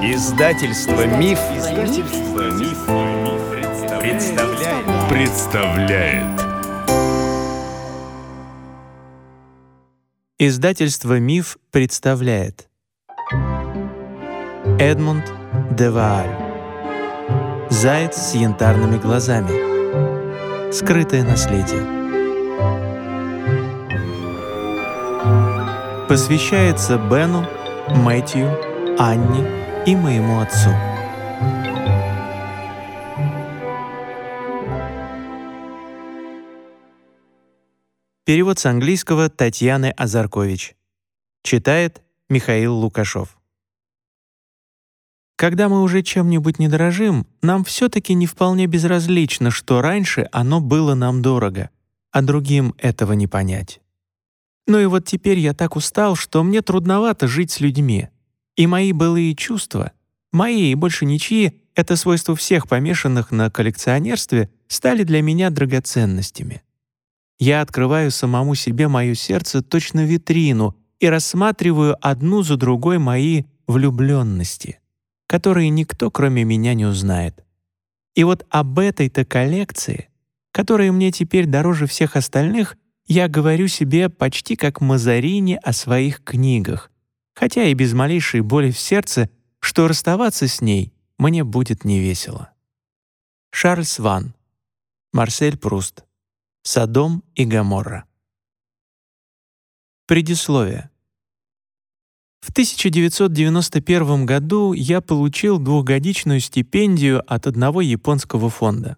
Издательство Миф, Издательство Миф, представляет. представляет. Издательство Миф представляет. Эдмунд де Вааль. Заяц с янтарными глазами. Скрытое наследие. Посвящается Бену, Мэтью, Анне и моему отцу. Перевод с английского Татьяны Азаркович. Читает Михаил Лукашов. Когда мы уже чем-нибудь не дорожим, нам все-таки не вполне безразлично, что раньше оно было нам дорого, а другим этого не понять. Ну и вот теперь я так устал, что мне трудновато жить с людьми — и мои былые чувства, мои и больше ничьи, это свойство всех помешанных на коллекционерстве, стали для меня драгоценностями. Я открываю самому себе мое сердце точно витрину и рассматриваю одну за другой мои влюбленности, которые никто, кроме меня, не узнает. И вот об этой-то коллекции, которая мне теперь дороже всех остальных, я говорю себе почти как Мазарини о своих книгах, хотя и без малейшей боли в сердце, что расставаться с ней мне будет невесело. Шарльз Ван, Марсель Пруст, Содом и Гоморра. Предисловие. В 1991 году я получил двухгодичную стипендию от одного японского фонда.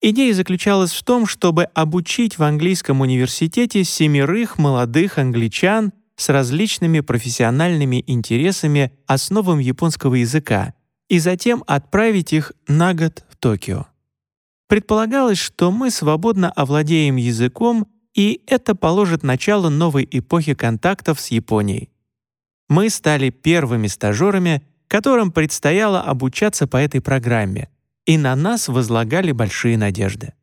Идея заключалась в том, чтобы обучить в английском университете семерых молодых англичан с различными профессиональными интересами основам японского языка и затем отправить их на год в Токио. Предполагалось, что мы свободно овладеем языком, и это положит начало новой эпохи контактов с Японией. Мы стали первыми стажерами, которым предстояло обучаться по этой программе, и на нас возлагали большие надежды.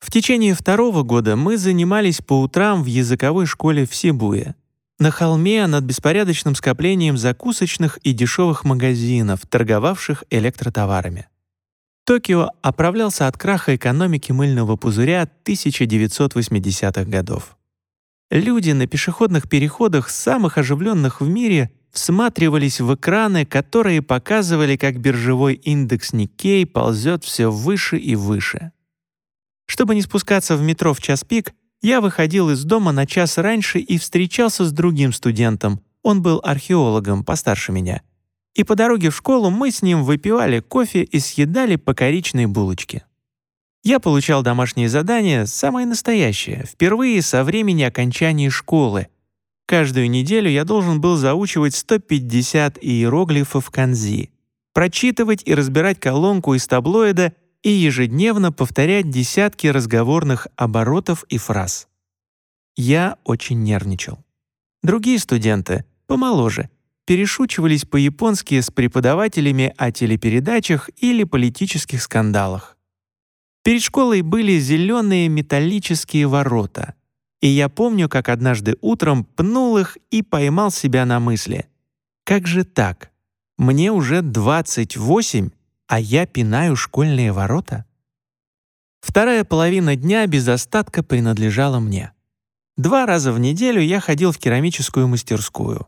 В течение второго года мы занимались по утрам в языковой школе в Сибуе. На холме над беспорядочным скоплением закусочных и дешевых магазинов, торговавших электротоварами. Токио оправлялся от краха экономики мыльного пузыря 1980-х годов. Люди на пешеходных переходах, самых оживленных в мире, всматривались в экраны, которые показывали, как биржевой индекс Никкей ползет все выше и выше. Чтобы не спускаться в метро в час пик, я выходил из дома на час раньше и встречался с другим студентом. Он был археологом, постарше меня. И по дороге в школу мы с ним выпивали кофе и съедали по коричной булочке. Я получал домашние задания, самые настоящие, впервые со времени окончания школы. Каждую неделю я должен был заучивать 150 иероглифов канзи, прочитывать и разбирать колонку из таблоида — и ежедневно повторять десятки разговорных оборотов и фраз. Я очень нервничал. Другие студенты, помоложе, перешучивались по-японски с преподавателями о телепередачах или политических скандалах. Перед школой были зеленые металлические ворота, и я помню, как однажды утром пнул их и поймал себя на мысли. Как же так? Мне уже 28, а я пинаю школьные ворота? Вторая половина дня без остатка принадлежала мне. Два раза в неделю я ходил в керамическую мастерскую.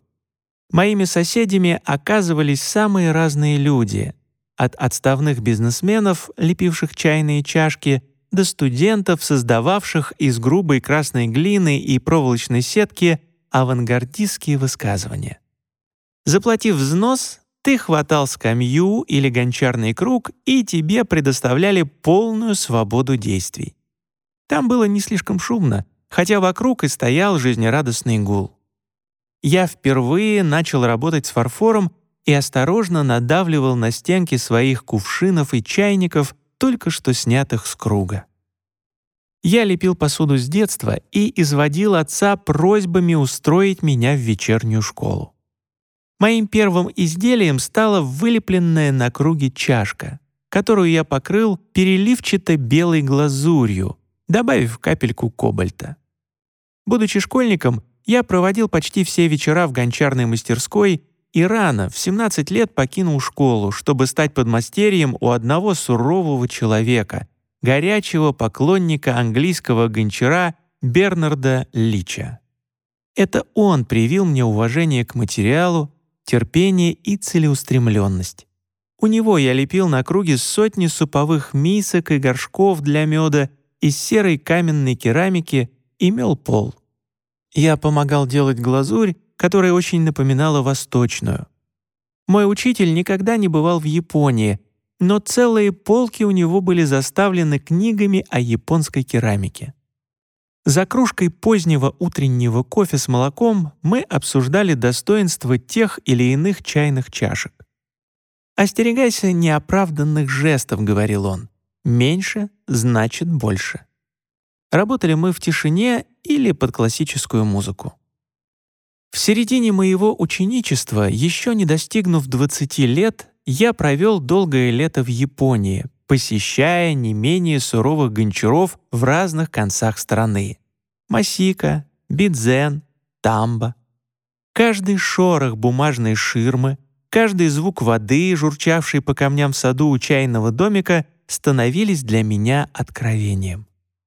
Моими соседями оказывались самые разные люди, от отставных бизнесменов, лепивших чайные чашки, до студентов, создававших из грубой красной глины и проволочной сетки авангардистские высказывания. Заплатив взнос, ты хватал скамью или гончарный круг, и тебе предоставляли полную свободу действий. Там было не слишком шумно, хотя вокруг и стоял жизнерадостный гул. Я впервые начал работать с фарфором и осторожно надавливал на стенки своих кувшинов и чайников, только что снятых с круга. Я лепил посуду с детства и изводил отца просьбами устроить меня в вечернюю школу. Моим первым изделием стала вылепленная на круге чашка, которую я покрыл переливчатой белой глазурью, добавив капельку кобальта. Будучи школьником, я проводил почти все вечера в гончарной мастерской и рано, в 17 лет, покинул школу, чтобы стать подмастерьем у одного сурового человека, горячего поклонника английского гончара Бернарда Лича. Это он привил мне уважение к материалу, терпение и целеустремленность. У него я лепил на круге сотни суповых мисок и горшков для меда из серой каменной керамики и мел пол. Я помогал делать глазурь, которая очень напоминала восточную. Мой учитель никогда не бывал в Японии, но целые полки у него были заставлены книгами о японской керамике. За кружкой позднего утреннего кофе с молоком мы обсуждали достоинства тех или иных чайных чашек. «Остерегайся неоправданных жестов», — говорил он. «Меньше значит больше». Работали мы в тишине или под классическую музыку. В середине моего ученичества, еще не достигнув 20 лет, я провел долгое лето в Японии, посещая не менее суровых гончаров в разных концах страны. Масика, Бидзен, Тамба. Каждый шорох бумажной ширмы, каждый звук воды, журчавшей по камням в саду у чайного домика, становились для меня откровением.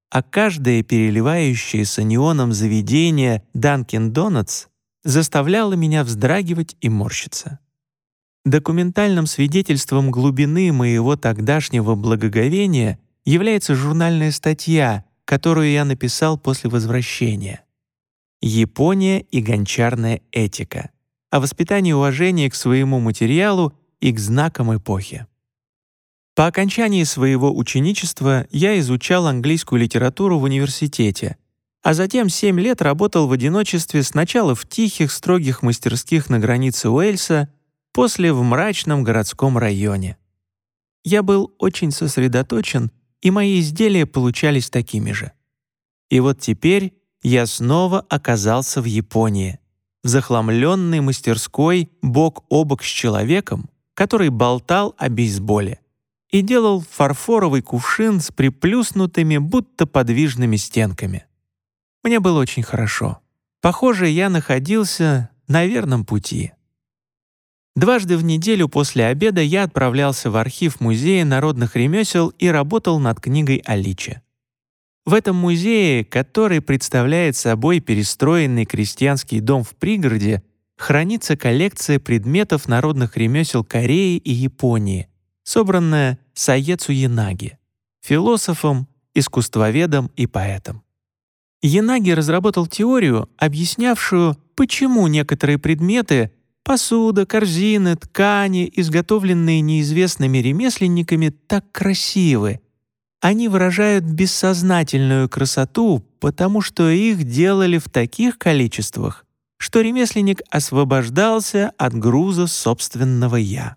А каждое переливающееся неоном заведение Dunkin' Donuts заставляло меня вздрагивать и морщиться. Документальным свидетельством глубины моего тогдашнего благоговения является журнальная статья, которую я написал после возвращения. «Япония и гончарная этика» о воспитании уважения к своему материалу и к знакам эпохи. По окончании своего ученичества я изучал английскую литературу в университете, а затем семь лет работал в одиночестве сначала в тихих, строгих мастерских на границе Уэльса, после в мрачном городском районе. Я был очень сосредоточен, и мои изделия получались такими же. И вот теперь я снова оказался в Японии, в захламленной мастерской бок о бок с человеком, который болтал о бейсболе и делал фарфоровый кувшин с приплюснутыми, будто подвижными стенками. Мне было очень хорошо. Похоже, я находился на верном пути. Дважды в неделю после обеда я отправлялся в архив Музея народных ремесел и работал над книгой о. В этом музее, который представляет собой перестроенный крестьянский дом в пригороде, хранится коллекция предметов народных ремесел Кореи и Японии, собранная Саецу Янаги, философом, искусствоведом и поэтом. Янаги разработал теорию, объяснявшую, почему некоторые предметы Посуда, корзины, ткани, изготовленные неизвестными ремесленниками, так красивы. Они выражают бессознательную красоту, потому что их делали в таких количествах, что ремесленник освобождался от груза собственного «я».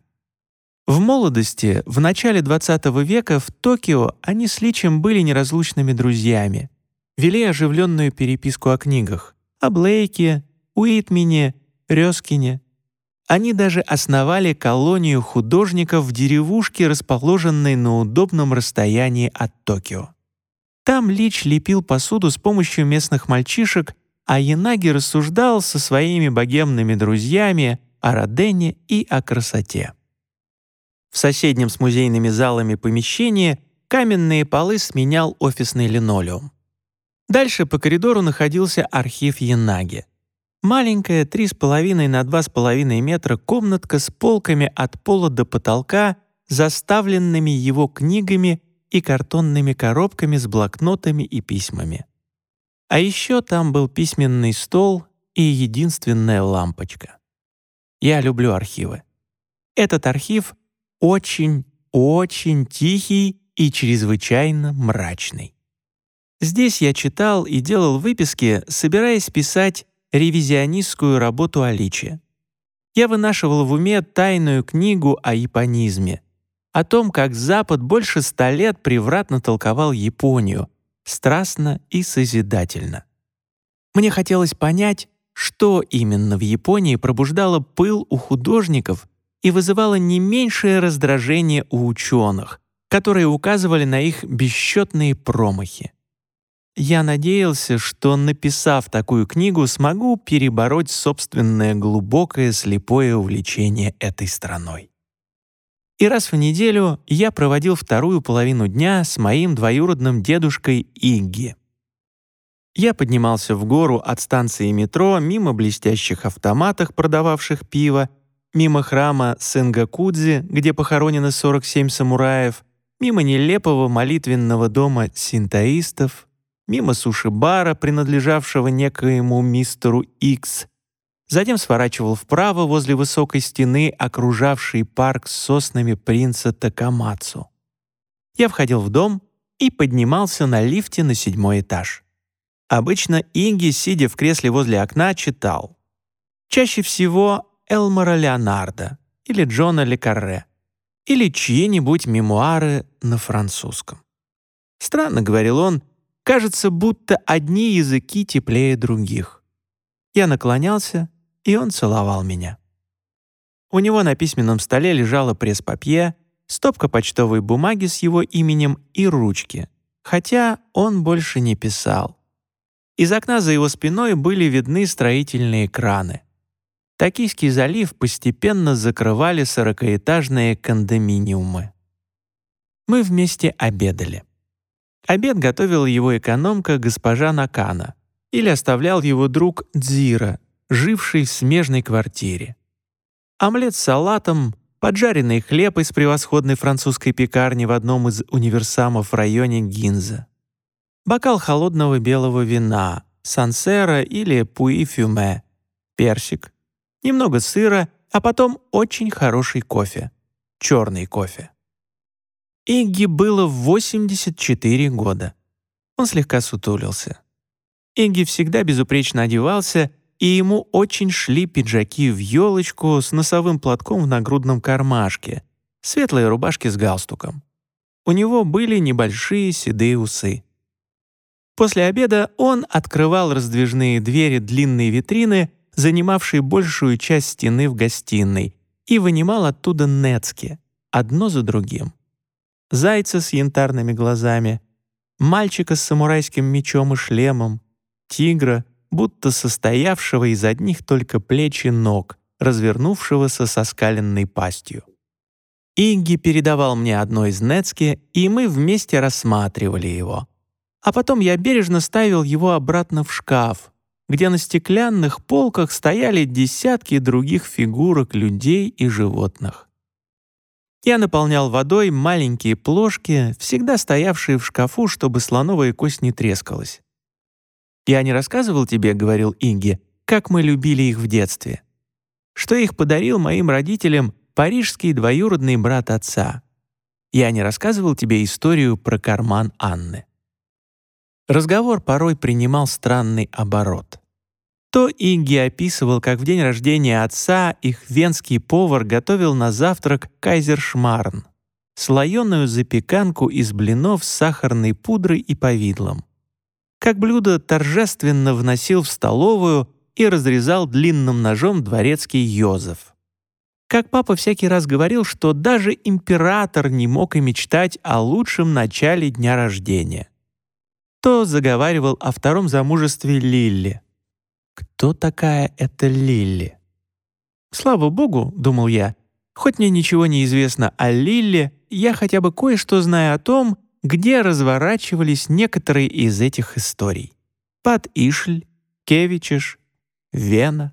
В молодости, в начале XX века в Токио они с Личем были неразлучными друзьями. Вели оживленную переписку о книгах, о Блейке, Уитмене, Рёскине, они даже основали колонию художников в деревушке, расположенной на удобном расстоянии от Токио. Там Лич лепил посуду с помощью местных мальчишек, а Янаги рассуждал со своими богемными друзьями о Родене и о красоте. В соседнем с музейными залами помещении каменные полы сменял офисный линолеум. Дальше по коридору находился архив Янаги — Маленькая 3,5 на 2,5 метра комнатка с полками от пола до потолка, заставленными его книгами и картонными коробками с блокнотами и письмами. А еще там был письменный стол и единственная лампочка. Я люблю архивы. Этот архив очень, очень тихий и чрезвычайно мрачный. Здесь я читал и делал выписки, собираясь писать ревизионистскую работу о личе. Я вынашивал в уме тайную книгу о японизме, о том, как Запад больше ста лет превратно толковал Японию, страстно и созидательно. Мне хотелось понять, что именно в Японии пробуждало пыл у художников и вызывало не меньшее раздражение у ученых, которые указывали на их бесчетные промахи. Я надеялся, что, написав такую книгу, смогу перебороть собственное глубокое слепое увлечение этой страной. И раз в неделю я проводил вторую половину дня с моим двоюродным дедушкой Игги. Я поднимался в гору от станции метро мимо блестящих автоматов, продававших пиво, мимо храма Сенгакудзи, где похоронены 47 самураев, мимо нелепого молитвенного дома синтоистов, мимо суши-бара, принадлежавшего некоему мистеру Икс. Затем сворачивал вправо возле высокой стены, окружавшей парк с соснами принца Такамацу. Я входил в дом и поднимался на лифте на седьмой этаж. Обычно Инги, сидя в кресле возле окна, читал. Чаще всего Элмора Леонардо или Джона Лекарре или чьи-нибудь мемуары на французском. Странно, — говорил он, — кажется, будто одни языки теплее других. Я наклонялся, и он целовал меня. У него на письменном столе лежала пресс-папье, стопка почтовой бумаги с его именем и ручки, хотя он больше не писал. Из окна за его спиной были видны строительные краны. Токийский залив постепенно закрывали сорокаэтажные кондоминиумы. Мы вместе обедали. Обед готовила его экономка госпожа Накана или оставлял его друг Дзира, живший в смежной квартире. Омлет с салатом, поджаренный хлеб из превосходной французской пекарни в одном из универсамов в районе Гинза бокал холодного белого вина, сансера или пуи-фюме, персик, немного сыра, а потом очень хороший кофе, черный кофе. Игги было 84 года. Он слегка сутулился. Игги всегда безупречно одевался, и ему очень шли пиджаки в елочку с носовым платком в нагрудном кармашке, светлые рубашки с галстуком. У него были небольшие седые усы. После обеда он открывал раздвижные двери длинной витрины, занимавшей большую часть стены в гостиной, и вынимал оттуда нецки, одно за другим. Зайца с янтарными глазами, мальчика с самурайским мечом и шлемом, тигра, будто состоявшего из одних только плеч и ног, развернувшегося со скаленной пастью. Игги передавал мне одно из Нецки, и мы вместе рассматривали его а потом я бережно ставил его обратно в шкаф, где на стеклянных полках стояли десятки других фигурок людей и животных. Я наполнял водой маленькие плошки, всегда стоявшие в шкафу, чтобы слоновая кость не трескалась. «Я не рассказывал тебе, — говорил Инги, — как мы любили их в детстве. Что их подарил моим родителям парижский двоюродный брат отца. Я не рассказывал тебе историю про карман Анны. Разговор порой принимал странный оборот. То Инги описывал, как в день рождения отца их венский повар готовил на завтрак кайзершмарн — слоеную запеканку из блинов с сахарной пудрой и повидлом. Как блюдо торжественно вносил в столовую и разрезал длинным ножом дворецкий Йозеф. Как папа всякий раз говорил, что даже император не мог и мечтать о лучшем начале дня рождения то заговаривал о втором замужестве Лилли. Кто такая эта Лилли? Слава богу, думал я, хоть мне ничего не известно о Лилле, я хотя бы кое-что знаю о том, где разворачивались некоторые из этих историй. Под Ишль, Кевичиш, Вена.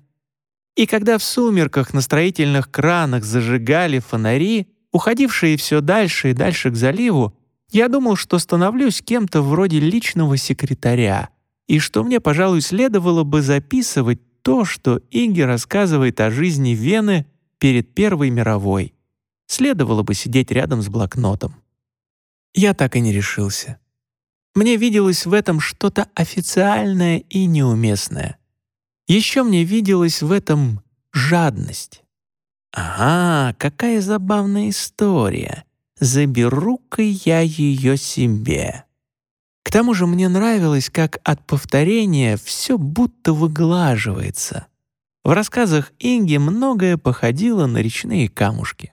И когда в сумерках на строительных кранах зажигали фонари, уходившие все дальше и дальше к заливу, я думал, что становлюсь кем-то вроде личного секретаря, и что мне, пожалуй, следовало бы записывать то, что Инги рассказывает о жизни Вены перед Первой мировой. Следовало бы сидеть рядом с блокнотом. Я так и не решился. Мне виделось в этом что-то официальное и неуместное. Еще мне виделась в этом жадность. Ага, какая забавная история заберу-ка я ее себе. К тому же мне нравилось, как от повторения все будто выглаживается. В рассказах Инги многое походило на речные камушки.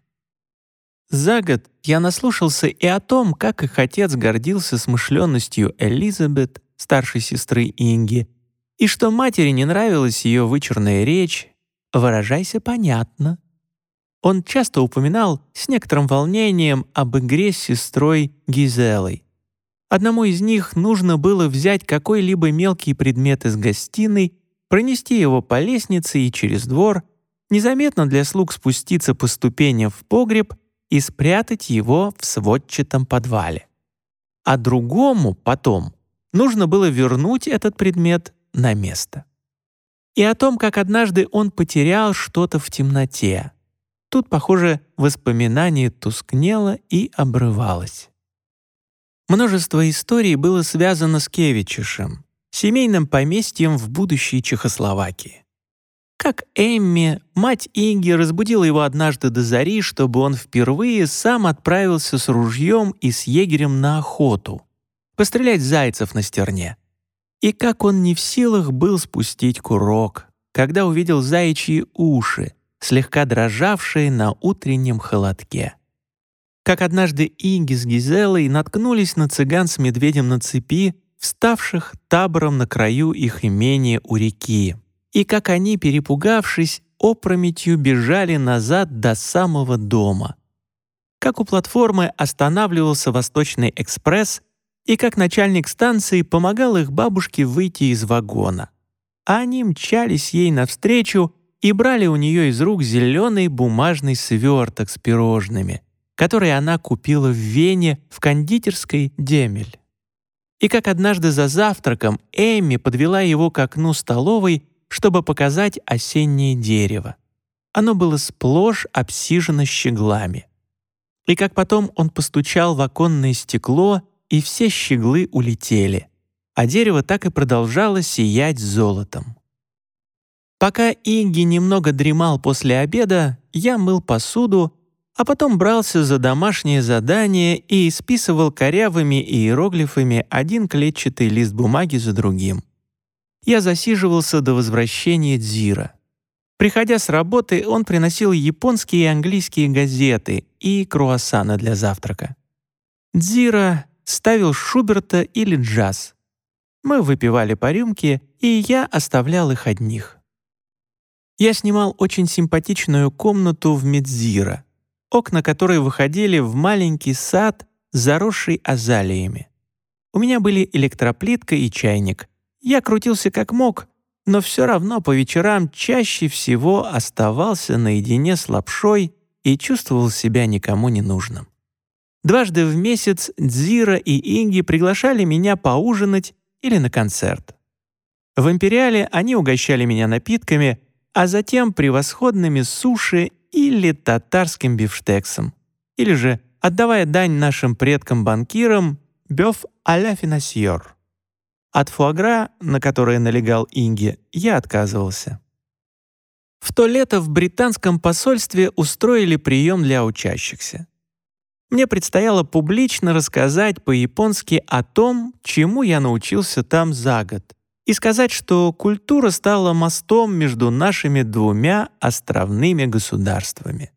За год я наслушался и о том, как их отец гордился смышленностью Элизабет, старшей сестры Инги, и что матери не нравилась ее вычурная речь, выражайся понятно. Он часто упоминал с некоторым волнением об игре с сестрой Гизелой. Одному из них нужно было взять какой-либо мелкий предмет из гостиной, пронести его по лестнице и через двор, незаметно для слуг спуститься по ступеням в погреб и спрятать его в сводчатом подвале. А другому потом нужно было вернуть этот предмет на место. И о том, как однажды он потерял что-то в темноте. Тут, похоже, воспоминание тускнело и обрывалось. Множество историй было связано с Кевичишем, семейным поместьем в будущей Чехословакии. Как Эмми, мать Инги, разбудила его однажды до зари, чтобы он впервые сам отправился с ружьем и с егерем на охоту, пострелять зайцев на стерне. И как он не в силах был спустить курок, когда увидел заячьи уши, слегка дрожавшие на утреннем холодке. Как однажды Инги с Гизелой наткнулись на цыган с медведем на цепи, вставших табором на краю их имения у реки, и как они, перепугавшись, опрометью бежали назад до самого дома. Как у платформы останавливался Восточный экспресс и как начальник станции помогал их бабушке выйти из вагона. А они мчались ей навстречу и брали у нее из рук зеленый бумажный сверток с пирожными, который она купила в Вене в кондитерской «Демель». И как однажды за завтраком Эми подвела его к окну столовой чтобы показать осеннее дерево. Оно было сплошь обсижено щеглами. И как потом он постучал в оконное стекло, и все щеглы улетели, а дерево так и продолжало сиять золотом. Пока Инги немного дремал после обеда, я мыл посуду, а потом брался за домашнее задание и исписывал корявыми иероглифами один клетчатый лист бумаги за другим я засиживался до возвращения Дзира. Приходя с работы, он приносил японские и английские газеты и круассаны для завтрака. Дзира ставил Шуберта или джаз. Мы выпивали по рюмке, и я оставлял их одних. Я снимал очень симпатичную комнату в Медзира, окна которой выходили в маленький сад, заросший азалиями. У меня были электроплитка и чайник, я крутился как мог, но все равно по вечерам чаще всего оставался наедине с лапшой и чувствовал себя никому не нужным. Дважды в месяц Дзира и Инги приглашали меня поужинать или на концерт. В «Империале» они угощали меня напитками, а затем превосходными суши или татарским бифштексом, или же, отдавая дань нашим предкам-банкирам, бёв а-ля. От фуагра, на которое налегал Инги, я отказывался. В то лето в британском посольстве устроили прием для учащихся. Мне предстояло публично рассказать по-японски о том, чему я научился там за год, и сказать, что культура стала мостом между нашими двумя островными государствами.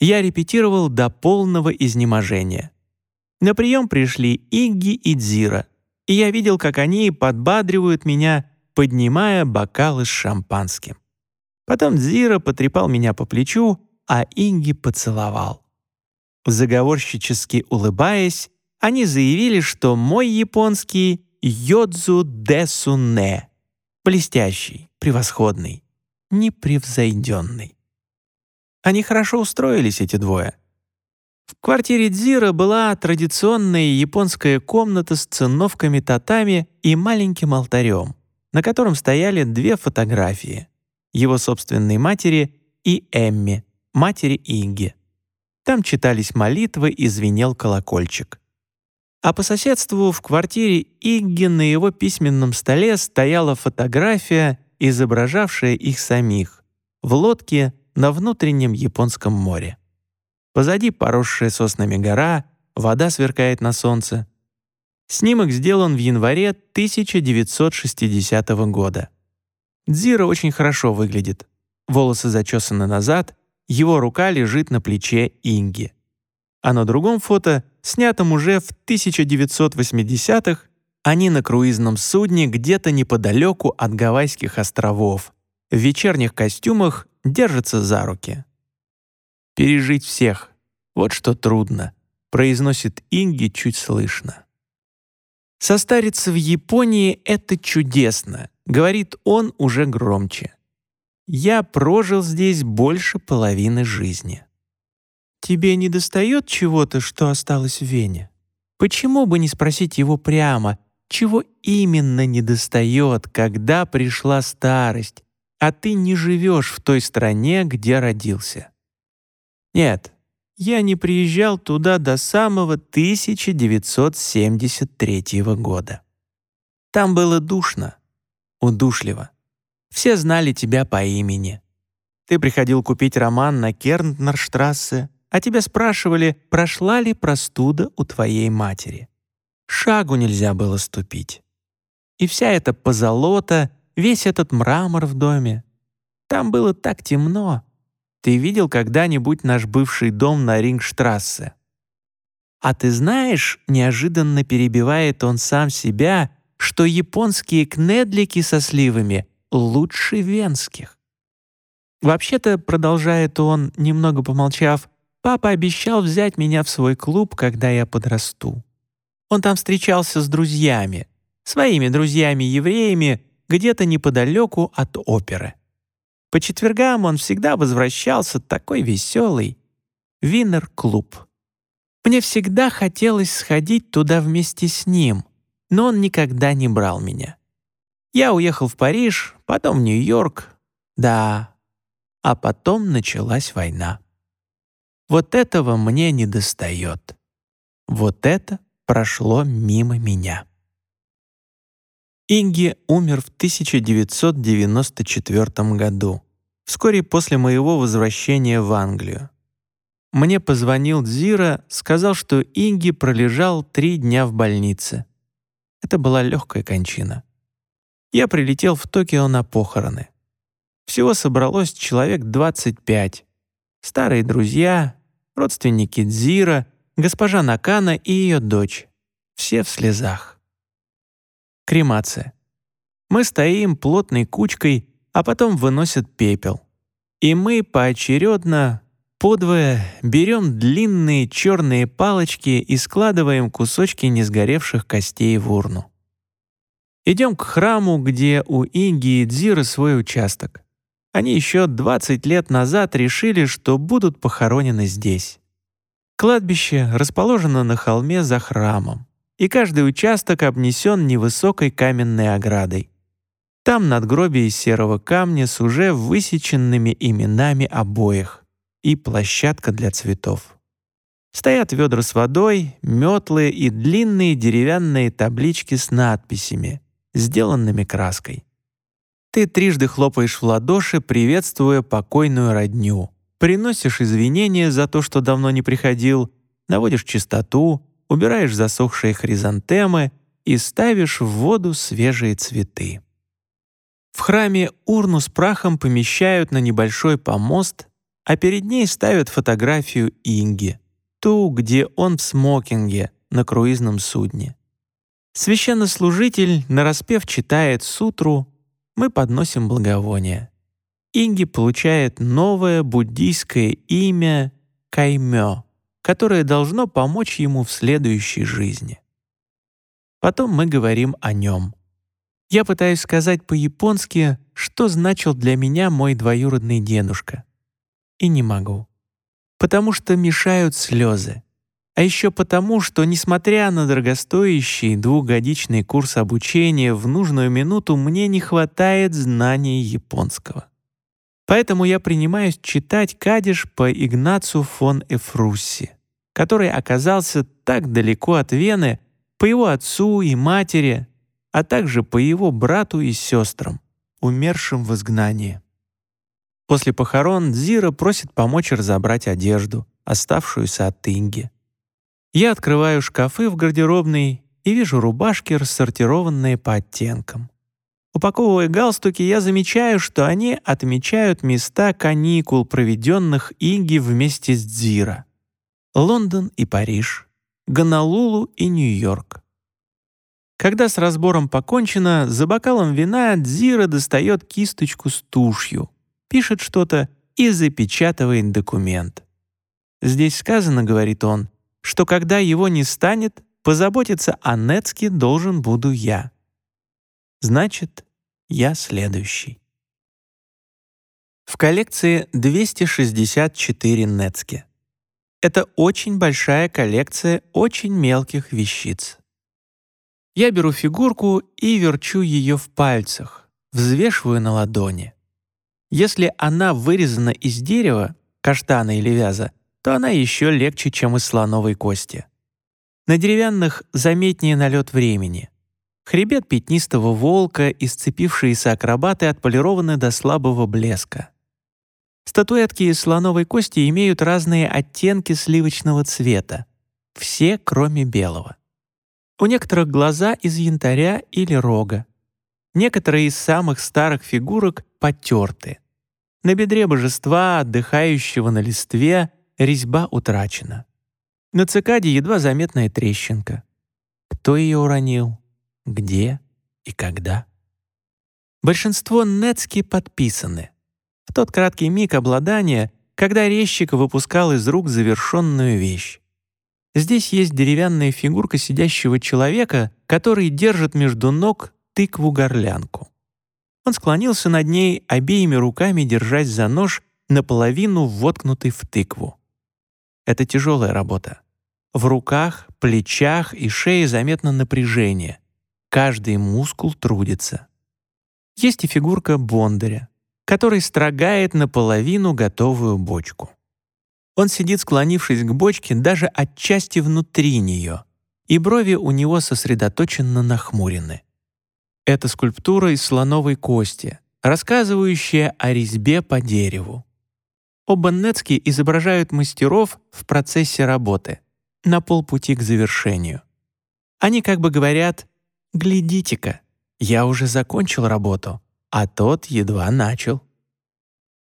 Я репетировал до полного изнеможения. На прием пришли Игги и Дзира — и я видел, как они подбадривают меня, поднимая бокалы с шампанским. Потом Зира потрепал меня по плечу, а Инги поцеловал. Заговорщически улыбаясь, они заявили, что мой японский «йодзу десуне» — блестящий, превосходный, непревзойденный. Они хорошо устроились, эти двое — в квартире Дзира была традиционная японская комната с циновками татами и маленьким алтарем, на котором стояли две фотографии — его собственной матери и Эмми, матери Инги. Там читались молитвы и звенел колокольчик. А по соседству в квартире Игги на его письменном столе стояла фотография, изображавшая их самих, в лодке на внутреннем Японском море. Позади поросшая соснами гора, вода сверкает на солнце. Снимок сделан в январе 1960 года. Дзира очень хорошо выглядит. Волосы зачесаны назад, его рука лежит на плече Инги. А на другом фото, снятом уже в 1980-х, Они на круизном судне где-то неподалеку от Гавайских островов. В вечерних костюмах держатся за руки. «Пережить всех — вот что трудно», — произносит Инги чуть слышно. «Состариться в Японии — это чудесно», — говорит он уже громче. «Я прожил здесь больше половины жизни». «Тебе не достает чего-то, что осталось в Вене? Почему бы не спросить его прямо, чего именно недостает, когда пришла старость, а ты не живешь в той стране, где родился?» «Нет, я не приезжал туда до самого 1973 года. Там было душно, удушливо. Все знали тебя по имени. Ты приходил купить роман на Кернтнерштрассе, а тебя спрашивали, прошла ли простуда у твоей матери. Шагу нельзя было ступить. И вся эта позолота, весь этот мрамор в доме. Там было так темно, ты видел когда-нибудь наш бывший дом на Рингштрассе? А ты знаешь, неожиданно перебивает он сам себя, что японские кнедлики со сливами лучше венских. Вообще-то, продолжает он, немного помолчав, папа обещал взять меня в свой клуб, когда я подрасту. Он там встречался с друзьями, своими друзьями-евреями, где-то неподалеку от оперы. По четвергам он всегда возвращался такой веселый. Винер-клуб. Мне всегда хотелось сходить туда вместе с ним, но он никогда не брал меня. Я уехал в Париж, потом в Нью-Йорк. Да, а потом началась война. Вот этого мне не достает. Вот это прошло мимо меня. Инги умер в 1994 году, вскоре после моего возвращения в Англию. Мне позвонил Дзира, сказал, что Инги пролежал три дня в больнице. Это была легкая кончина. Я прилетел в Токио на похороны. Всего собралось человек 25. Старые друзья, родственники Дзира, госпожа Накана и ее дочь. Все в слезах. Кремация. Мы стоим плотной кучкой, а потом выносят пепел. И мы поочередно, подвое, берем длинные черные палочки и складываем кусочки несгоревших костей в урну. Идем к храму, где у Инги и Дзира свой участок. Они еще 20 лет назад решили, что будут похоронены здесь. Кладбище расположено на холме за храмом и каждый участок обнесен невысокой каменной оградой. Там надгробие из серого камня с уже высеченными именами обоих и площадка для цветов. Стоят ведра с водой, метлы и длинные деревянные таблички с надписями, сделанными краской. Ты трижды хлопаешь в ладоши, приветствуя покойную родню, приносишь извинения за то, что давно не приходил, наводишь чистоту, убираешь засохшие хризантемы и ставишь в воду свежие цветы. В храме урну с прахом помещают на небольшой помост, а перед ней ставят фотографию Инги, ту, где он в смокинге на круизном судне. Священнослужитель нараспев читает сутру, мы подносим благовоние. Инги получает новое буддийское имя Каймё которое должно помочь ему в следующей жизни. Потом мы говорим о нем. Я пытаюсь сказать по-японски, что значил для меня мой двоюродный дедушка. И не могу. Потому что мешают слезы. А еще потому, что, несмотря на дорогостоящий двухгодичный курс обучения, в нужную минуту мне не хватает знаний японского. Поэтому я принимаюсь читать кадиш по Игнацу фон Эфрусси который оказался так далеко от Вены по его отцу и матери, а также по его брату и сестрам, умершим в изгнании. После похорон Зира просит помочь разобрать одежду, оставшуюся от Инги. Я открываю шкафы в гардеробной и вижу рубашки, рассортированные по оттенкам. Упаковывая галстуки, я замечаю, что они отмечают места каникул, проведенных Инги вместе с Дзира. Лондон и Париж, Гонолулу и Нью-Йорк. Когда с разбором покончено, за бокалом вина Дзира достает кисточку с тушью, пишет что-то и запечатывает документ. «Здесь сказано, — говорит он, — что когда его не станет, позаботиться о Нецке должен буду я. Значит, я следующий». В коллекции 264 Нецки. Это очень большая коллекция очень мелких вещиц. Я беру фигурку и верчу ее в пальцах, взвешиваю на ладони. Если она вырезана из дерева, каштана или вяза, то она еще легче, чем из слоновой кости. На деревянных заметнее налет времени. Хребет пятнистого волка и сцепившиеся акробаты отполированы до слабого блеска. Статуэтки из слоновой кости имеют разные оттенки сливочного цвета, все кроме белого. У некоторых глаза из янтаря или рога. Некоторые из самых старых фигурок потерты. На бедре божества, отдыхающего на листве, резьба утрачена. На цикаде едва заметная трещинка. Кто ее уронил? Где и когда? Большинство нецки подписаны — в тот краткий миг обладания, когда резчик выпускал из рук завершенную вещь. Здесь есть деревянная фигурка сидящего человека, который держит между ног тыкву-горлянку. Он склонился над ней, обеими руками держась за нож, наполовину воткнутый в тыкву. Это тяжелая работа. В руках, плечах и шее заметно напряжение. Каждый мускул трудится. Есть и фигурка Бондаря который строгает наполовину готовую бочку. Он сидит, склонившись к бочке, даже отчасти внутри нее, и брови у него сосредоточенно нахмурены. Это скульптура из слоновой кости, рассказывающая о резьбе по дереву. Оба Нецки изображают мастеров в процессе работы, на полпути к завершению. Они как бы говорят «Глядите-ка, я уже закончил работу, а тот едва начал.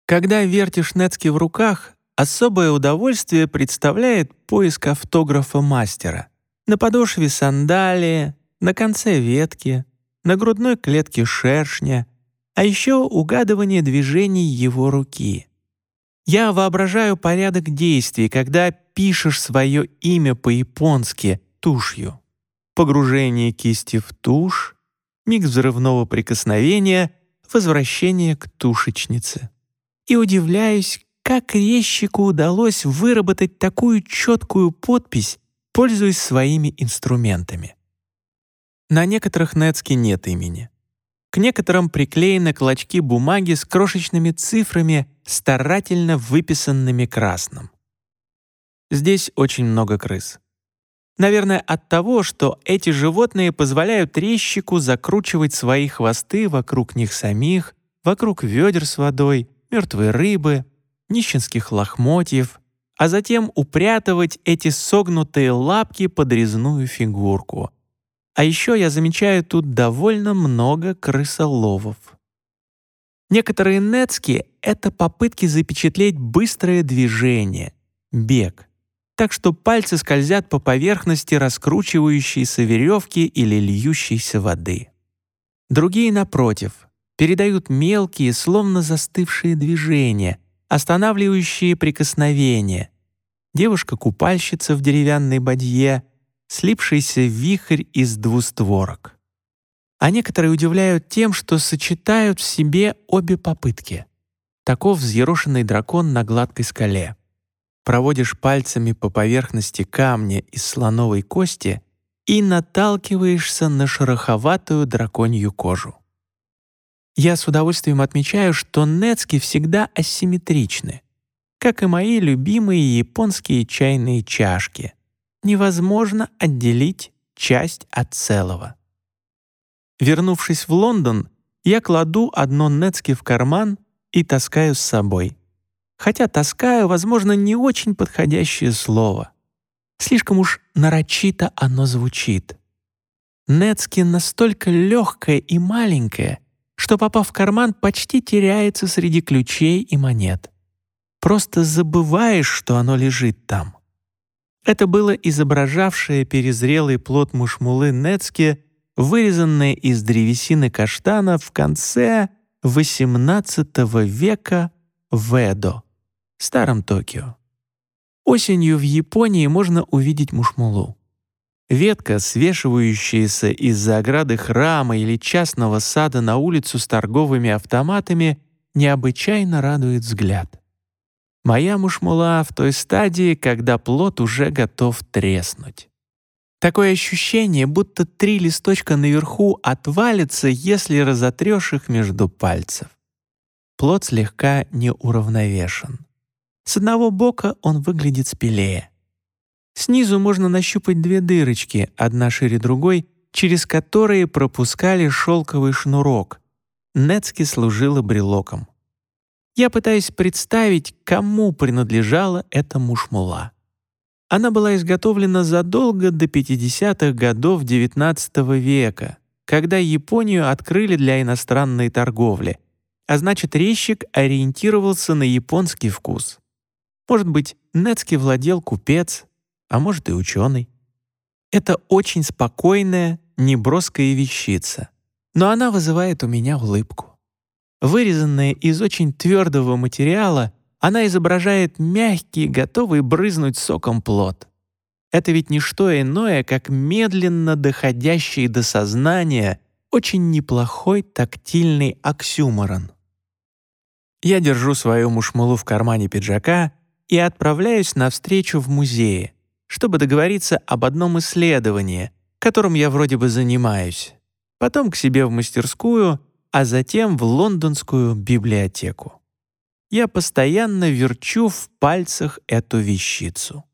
Когда вертишь Нецки в руках, особое удовольствие представляет поиск автографа мастера. На подошве сандалии, на конце ветки, на грудной клетке шершня, а еще угадывание движений его руки. Я воображаю порядок действий, когда пишешь свое имя по-японски тушью. Погружение кисти в тушь, миг взрывного прикосновения — возвращение к тушечнице. И удивляюсь, как резчику удалось выработать такую четкую подпись, пользуясь своими инструментами. На некоторых Нецки нет имени. К некоторым приклеены клочки бумаги с крошечными цифрами, старательно выписанными красным. Здесь очень много крыс. Наверное, от того, что эти животные позволяют резчику закручивать свои хвосты вокруг них самих, вокруг ведер с водой, мертвой рыбы, нищенских лохмотьев, а затем упрятывать эти согнутые лапки под резную фигурку. А еще я замечаю тут довольно много крысоловов. Некоторые нецки — это попытки запечатлеть быстрое движение, бег так что пальцы скользят по поверхности раскручивающейся веревки или льющейся воды. Другие, напротив, передают мелкие, словно застывшие движения, останавливающие прикосновения. Девушка-купальщица в деревянной бадье, слипшийся вихрь из двустворок. А некоторые удивляют тем, что сочетают в себе обе попытки. Таков взъерошенный дракон на гладкой скале проводишь пальцами по поверхности камня из слоновой кости и наталкиваешься на шероховатую драконью кожу. Я с удовольствием отмечаю, что нецки всегда асимметричны, как и мои любимые японские чайные чашки. Невозможно отделить часть от целого. Вернувшись в Лондон, я кладу одно нецки в карман и таскаю с собой — хотя таскаю, возможно, не очень подходящее слово. Слишком уж нарочито оно звучит. Нецки настолько легкое и маленькое, что, попав в карман, почти теряется среди ключей и монет. Просто забываешь, что оно лежит там. Это было изображавшее перезрелый плод мушмулы Нецки вырезанное из древесины каштана в конце XVIII века в Эдо, старом Токио. Осенью в Японии можно увидеть мушмулу. Ветка, свешивающаяся из-за ограды храма или частного сада на улицу с торговыми автоматами, необычайно радует взгляд. Моя мушмула в той стадии, когда плод уже готов треснуть. Такое ощущение, будто три листочка наверху отвалятся, если разотрешь их между пальцев. Плод слегка неуравновешен. С одного бока он выглядит спелее. Снизу можно нащупать две дырочки, одна шире другой, через которые пропускали шелковый шнурок. Нецки служила брелоком. Я пытаюсь представить, кому принадлежала эта мушмула. Она была изготовлена задолго до 50-х годов XIX века, когда Японию открыли для иностранной торговли, а значит, резчик ориентировался на японский вкус. Может быть, Нецки владел купец, а может и ученый. Это очень спокойная, неброская вещица, но она вызывает у меня улыбку. Вырезанная из очень твердого материала, она изображает мягкий, готовый брызнуть соком плод. Это ведь не что иное, как медленно доходящий до сознания очень неплохой тактильный оксюморон. Я держу свою мушмулу в кармане пиджака и отправляюсь навстречу в музее, чтобы договориться об одном исследовании, которым я вроде бы занимаюсь, потом к себе в мастерскую, а затем в лондонскую библиотеку я постоянно верчу в пальцах эту вещицу.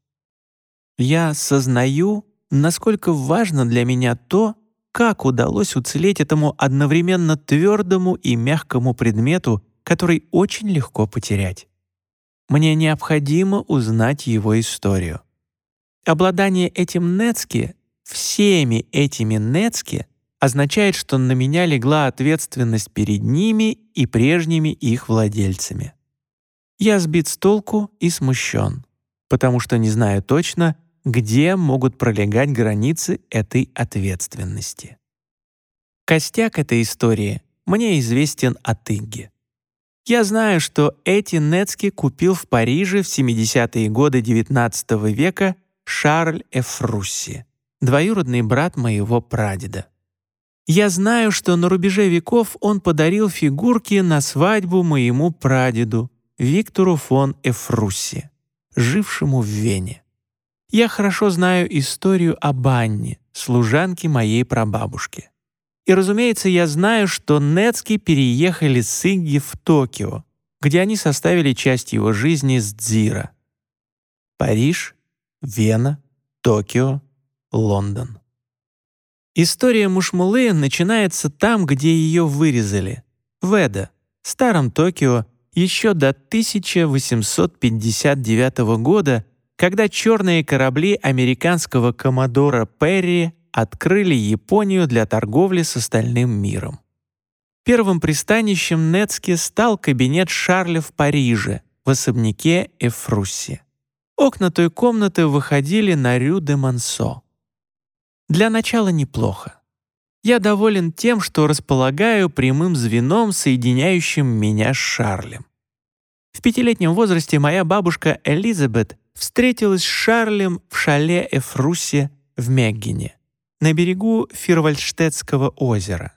Я сознаю, насколько важно для меня то, как удалось уцелеть этому одновременно твердому и мягкому предмету, который очень легко потерять. Мне необходимо узнать его историю. Обладание этим Нецки, всеми этими Нецки, означает, что на меня легла ответственность перед ними и прежними их владельцами. Я сбит с толку и смущен, потому что не знаю точно, где могут пролегать границы этой ответственности. Костяк этой истории мне известен от Игги. Я знаю, что эти Нецки купил в Париже в 70-е годы XIX века Шарль Эфрусси, двоюродный брат моего прадеда. Я знаю, что на рубеже веков он подарил фигурки на свадьбу моему прадеду, Виктору фон Эфрусси, жившему в Вене. Я хорошо знаю историю об Анне, служанке моей прабабушки. И, разумеется, я знаю, что Нецки переехали с Игги в Токио, где они составили часть его жизни с Дзира. Париж, Вена, Токио, Лондон. История Мушмулы начинается там, где ее вырезали, в Эдо, старом Токио, еще до 1859 года, когда черные корабли американского коммодора Перри открыли Японию для торговли с остальным миром. Первым пристанищем Нецки стал кабинет Шарля в Париже, в особняке Эфрусси. Окна той комнаты выходили на Рю де Мансо. Для начала неплохо. Я доволен тем, что располагаю прямым звеном, соединяющим меня с Шарлем. В пятилетнем возрасте моя бабушка Элизабет встретилась с Шарлем в шале Эфрусе в Меггине, на берегу Фирвальдштетского озера.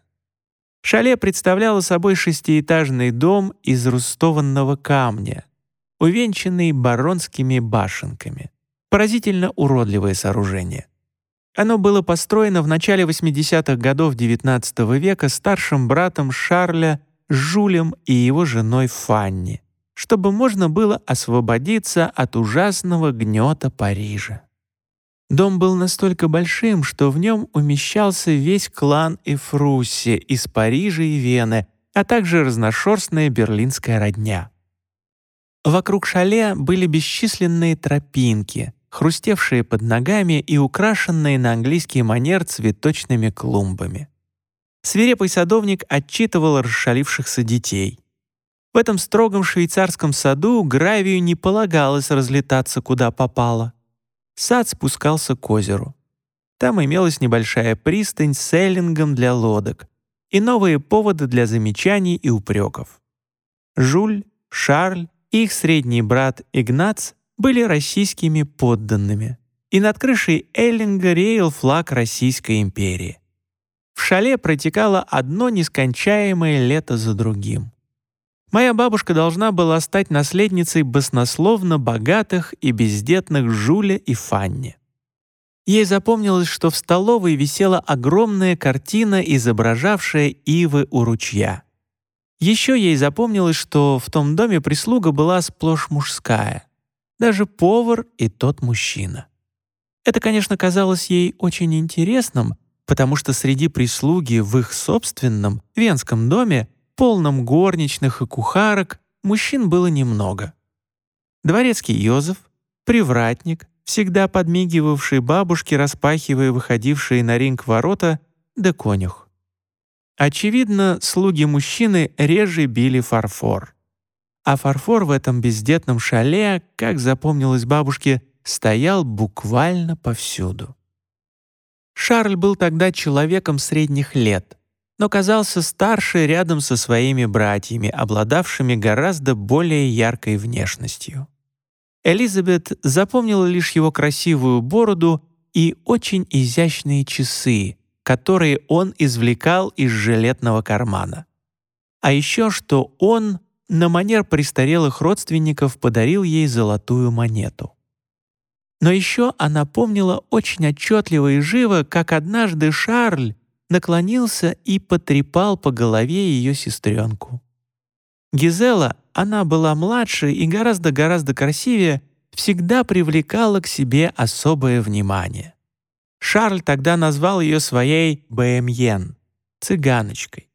Шале представляло собой шестиэтажный дом из рустованного камня, увенчанный баронскими башенками. Поразительно уродливое сооружение. Оно было построено в начале 80-х годов XIX века старшим братом Шарля Жулем и его женой Фанни, чтобы можно было освободиться от ужасного гнета Парижа. Дом был настолько большим, что в нем умещался весь клан Эфрусси из Парижа и Вены, а также разношерстная берлинская родня. Вокруг шале были бесчисленные тропинки — хрустевшие под ногами и украшенные на английский манер цветочными клумбами. Свирепый садовник отчитывал расшалившихся детей. В этом строгом швейцарском саду гравию не полагалось разлетаться куда попало. Сад спускался к озеру. Там имелась небольшая пристань с эллингом для лодок и новые поводы для замечаний и упреков. Жуль, Шарль и их средний брат Игнац были российскими подданными, и над крышей Эллинга реял флаг Российской империи. В шале протекало одно нескончаемое лето за другим. Моя бабушка должна была стать наследницей баснословно богатых и бездетных Жуля и Фанни. Ей запомнилось, что в столовой висела огромная картина, изображавшая ивы у ручья. Еще ей запомнилось, что в том доме прислуга была сплошь мужская. Даже повар и тот мужчина. Это, конечно, казалось ей очень интересным, потому что среди прислуги в их собственном венском доме, полном горничных и кухарок, мужчин было немного. Дворецкий Йозеф, привратник, всегда подмигивавший бабушке, распахивая выходившие на ринг ворота, да конюх. Очевидно, слуги мужчины реже били фарфор. А фарфор в этом бездетном шале, как запомнилось бабушке, стоял буквально повсюду. Шарль был тогда человеком средних лет, но казался старше рядом со своими братьями, обладавшими гораздо более яркой внешностью. Элизабет запомнила лишь его красивую бороду и очень изящные часы, которые он извлекал из жилетного кармана. А еще что он на манер престарелых родственников подарил ей золотую монету. Но еще она помнила очень отчетливо и живо, как однажды Шарль наклонился и потрепал по голове ее сестренку. Гизела она была младше и гораздо-гораздо красивее, всегда привлекала к себе особое внимание. Шарль тогда назвал ее своей «бэмьен» — цыганочкой.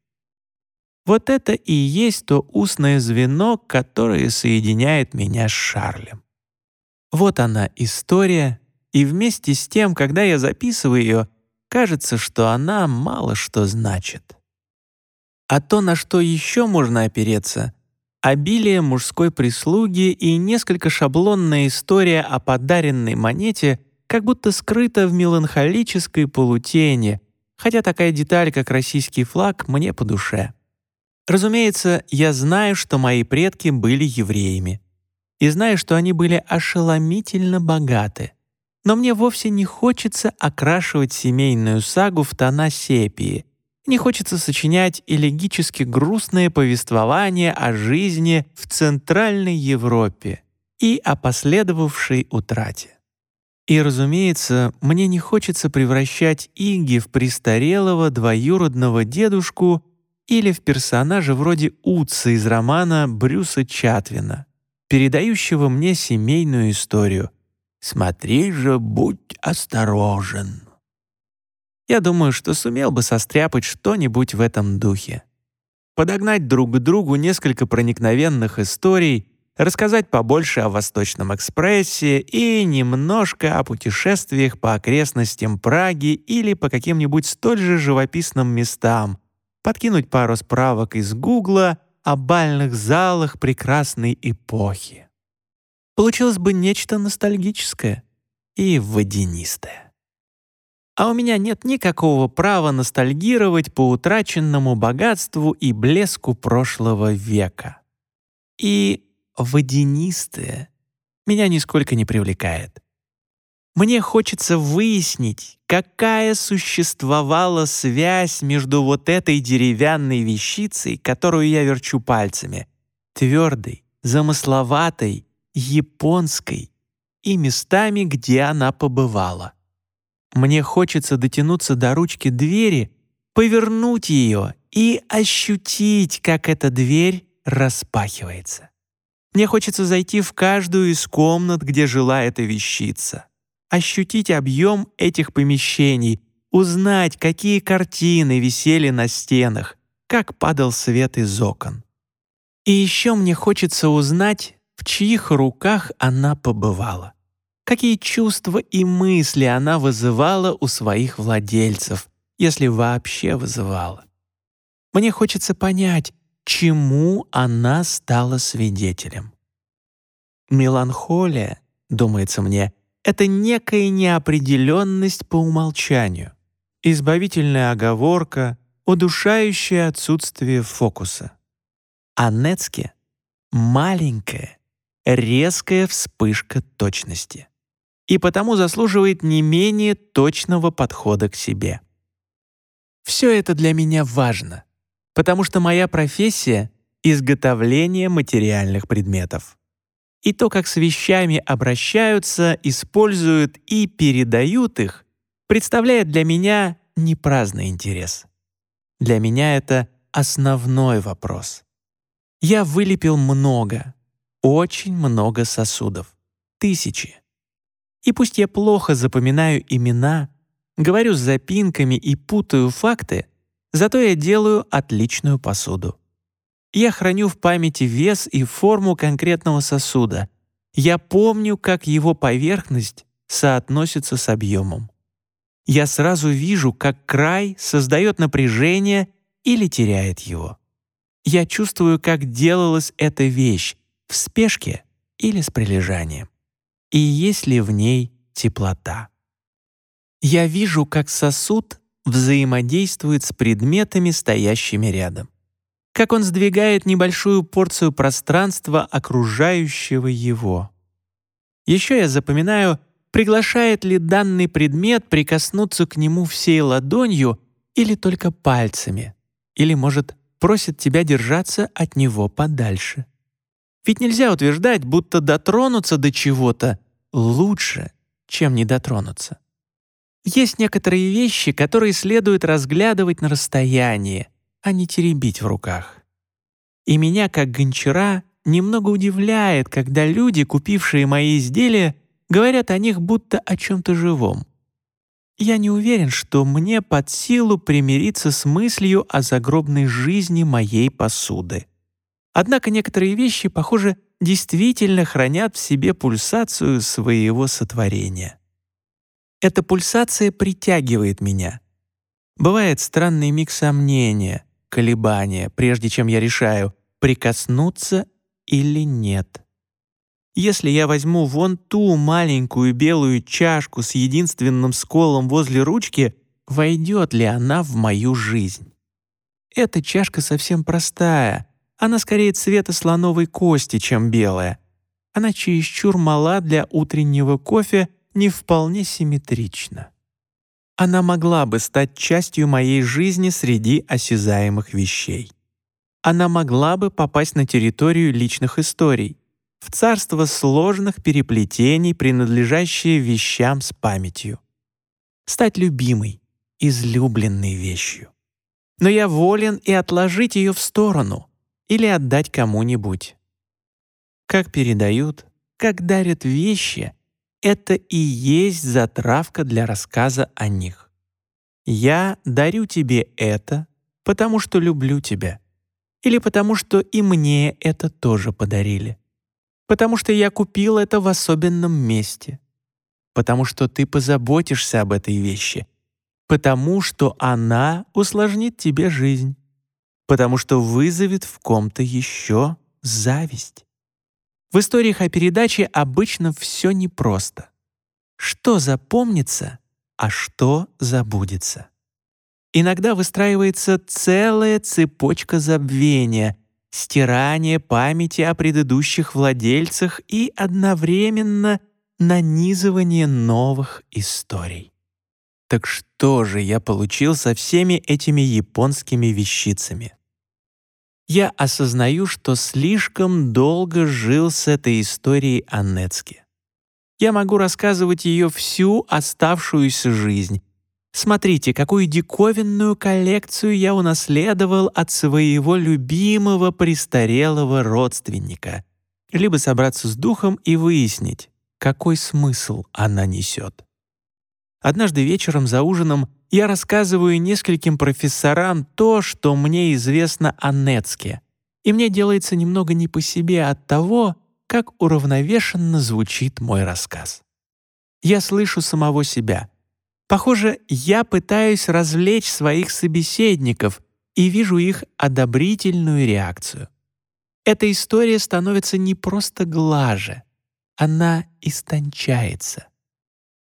Вот это и есть то устное звено, которое соединяет меня с Шарлем. Вот она история, и вместе с тем, когда я записываю ее, кажется, что она мало что значит. А то, на что еще можно опереться, обилие мужской прислуги и несколько шаблонная история о подаренной монете как будто скрыта в меланхолической полутени, хотя такая деталь, как российский флаг, мне по душе. Разумеется, я знаю, что мои предки были евреями. И знаю, что они были ошеломительно богаты. Но мне вовсе не хочется окрашивать семейную сагу в тона сепии — не хочется сочинять элегически грустное повествование о жизни в Центральной Европе и о последовавшей утрате. И, разумеется, мне не хочется превращать Иги в престарелого двоюродного дедушку или в персонажа вроде Утса из романа Брюса Чатвина, передающего мне семейную историю. «Смотри же, будь осторожен» я думаю, что сумел бы состряпать что-нибудь в этом духе. Подогнать друг к другу несколько проникновенных историй, рассказать побольше о Восточном экспрессе и немножко о путешествиях по окрестностям Праги или по каким-нибудь столь же живописным местам, подкинуть пару справок из Гугла о бальных залах прекрасной эпохи. Получилось бы нечто ностальгическое и водянистое а у меня нет никакого права ностальгировать по утраченному богатству и блеску прошлого века. И водянистое меня нисколько не привлекает. Мне хочется выяснить, какая существовала связь между вот этой деревянной вещицей, которую я верчу пальцами, твердой, замысловатой, японской и местами, где она побывала. Мне хочется дотянуться до ручки двери, повернуть ее и ощутить, как эта дверь распахивается. Мне хочется зайти в каждую из комнат, где жила эта вещица, ощутить объем этих помещений, узнать, какие картины висели на стенах, как падал свет из окон. И еще мне хочется узнать, в чьих руках она побывала какие чувства и мысли она вызывала у своих владельцев, если вообще вызывала. Мне хочется понять, чему она стала свидетелем. Меланхолия, думается мне, это некая неопределенность по умолчанию, избавительная оговорка, удушающее отсутствие фокуса. А Нецке — маленькая, резкая вспышка точности и потому заслуживает не менее точного подхода к себе. Все это для меня важно, потому что моя профессия — изготовление материальных предметов. И то, как с вещами обращаются, используют и передают их, представляет для меня не праздный интерес. Для меня это основной вопрос. Я вылепил много, очень много сосудов, тысячи. И пусть я плохо запоминаю имена, говорю с запинками и путаю факты, зато я делаю отличную посуду. Я храню в памяти вес и форму конкретного сосуда. Я помню, как его поверхность соотносится с объемом. Я сразу вижу, как край создает напряжение или теряет его. Я чувствую, как делалась эта вещь в спешке или с прилежанием. И есть ли в ней теплота. Я вижу, как сосуд взаимодействует с предметами, стоящими рядом. Как он сдвигает небольшую порцию пространства, окружающего его. Еще я запоминаю, приглашает ли данный предмет прикоснуться к нему всей ладонью или только пальцами, или, может, просит тебя держаться от него подальше. Ведь нельзя утверждать, будто дотронуться до чего-то лучше, чем не дотронуться. Есть некоторые вещи, которые следует разглядывать на расстоянии, а не теребить в руках. И меня, как гончара, немного удивляет, когда люди, купившие мои изделия, говорят о них будто о чем-то живом. Я не уверен, что мне под силу примириться с мыслью о загробной жизни моей посуды. Однако некоторые вещи, похоже, действительно хранят в себе пульсацию своего сотворения. Эта пульсация притягивает меня. Бывает странный миг сомнения, колебания, прежде чем я решаю, прикоснуться или нет. Если я возьму вон ту маленькую белую чашку с единственным сколом возле ручки, войдет ли она в мою жизнь? Эта чашка совсем простая, она скорее цвета слоновой кости, чем белая. Она чересчур мала для утреннего кофе не вполне симметрична. Она могла бы стать частью моей жизни среди осязаемых вещей. Она могла бы попасть на территорию личных историй, в царство сложных переплетений, принадлежащие вещам с памятью. Стать любимой, излюбленной вещью. Но я волен и отложить ее в сторону или отдать кому-нибудь. Как передают, как дарят вещи, это и есть затравка для рассказа о них. Я дарю тебе это, потому что люблю тебя. Или потому что и мне это тоже подарили. Потому что я купил это в особенном месте. Потому что ты позаботишься об этой вещи. Потому что она усложнит тебе жизнь. Потому что вызовет в ком-то еще зависть. В историях о передаче обычно все непросто. Что запомнится, а что забудется? Иногда выстраивается целая цепочка забвения, стирание памяти о предыдущих владельцах и одновременно нанизывание новых историй. Так что же я получил со всеми этими японскими вещицами? Я осознаю, что слишком долго жил с этой историей о Нецке. Я могу рассказывать ее всю оставшуюся жизнь. Смотрите, какую диковинную коллекцию я унаследовал от своего любимого престарелого родственника. Либо собраться с духом и выяснить, какой смысл она несет. Однажды вечером за ужином я рассказываю нескольким профессорам то, что мне известно о Нецке, и мне делается немного не по себе от того, как уравновешенно звучит мой рассказ. Я слышу самого себя. Похоже, я пытаюсь развлечь своих собеседников и вижу их одобрительную реакцию. Эта история становится не просто глаже, она истончается,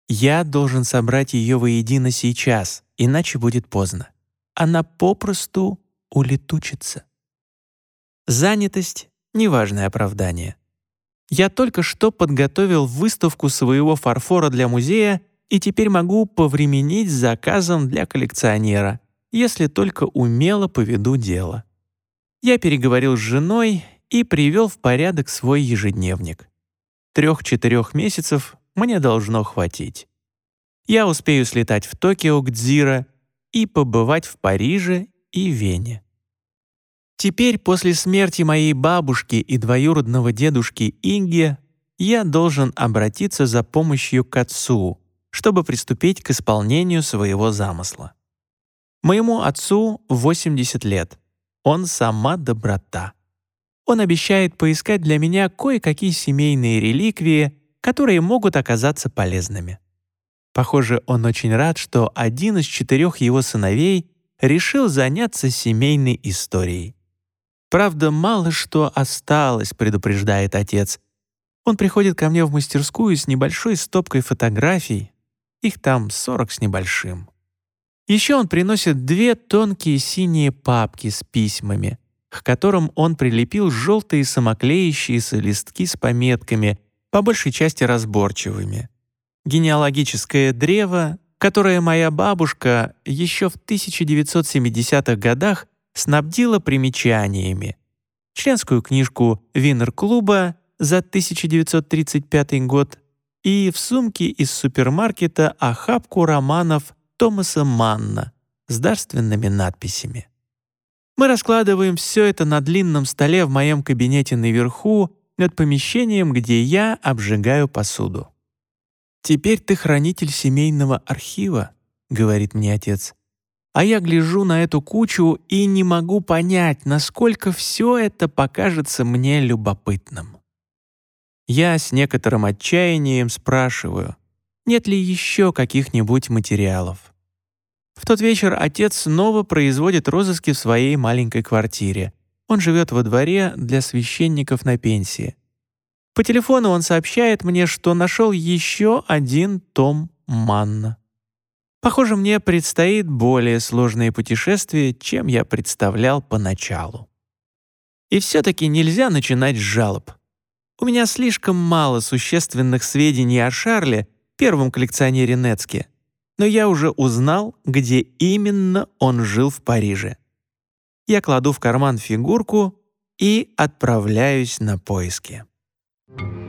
Я должен собрать ее воедино сейчас, иначе будет поздно. Она попросту улетучится. Занятость — неважное оправдание. Я только что подготовил выставку своего фарфора для музея и теперь могу повременить с заказом для коллекционера, если только умело поведу дело. Я переговорил с женой и привел в порядок свой ежедневник. Трех-четырех месяцев мне должно хватить. Я успею слетать в Токио к Дзира и побывать в Париже и Вене. Теперь, после смерти моей бабушки и двоюродного дедушки Инги, я должен обратиться за помощью к отцу, чтобы приступить к исполнению своего замысла. Моему отцу 80 лет. Он сама доброта. Он обещает поискать для меня кое-какие семейные реликвии, которые могут оказаться полезными. Похоже, он очень рад, что один из четырех его сыновей решил заняться семейной историей. Правда, мало что осталось, предупреждает отец. Он приходит ко мне в мастерскую с небольшой стопкой фотографий. Их там сорок с небольшим. Еще он приносит две тонкие синие папки с письмами, к которым он прилепил желтые самоклеящиеся листки с пометками, по большей части разборчивыми. Генеалогическое древо, которое моя бабушка еще в 1970-х годах снабдила примечаниями. Членскую книжку Винер-клуба за 1935 год и в сумке из супермаркета охапку романов Томаса Манна с дарственными надписями. Мы раскладываем все это на длинном столе в моем кабинете наверху над помещением, где я обжигаю посуду. «Теперь ты хранитель семейного архива», — говорит мне отец. А я гляжу на эту кучу и не могу понять, насколько все это покажется мне любопытным. Я с некоторым отчаянием спрашиваю, нет ли еще каких-нибудь материалов. В тот вечер отец снова производит розыски в своей маленькой квартире. Он живет во дворе для священников на пенсии. По телефону он сообщает мне, что нашел еще один том Манна. Похоже, мне предстоит более сложное путешествие, чем я представлял поначалу. И все-таки нельзя начинать с жалоб. У меня слишком мало существенных сведений о Шарле, первом коллекционере Нецке, но я уже узнал, где именно он жил в Париже. Я кладу в карман фигурку и отправляюсь на поиски. Thank you.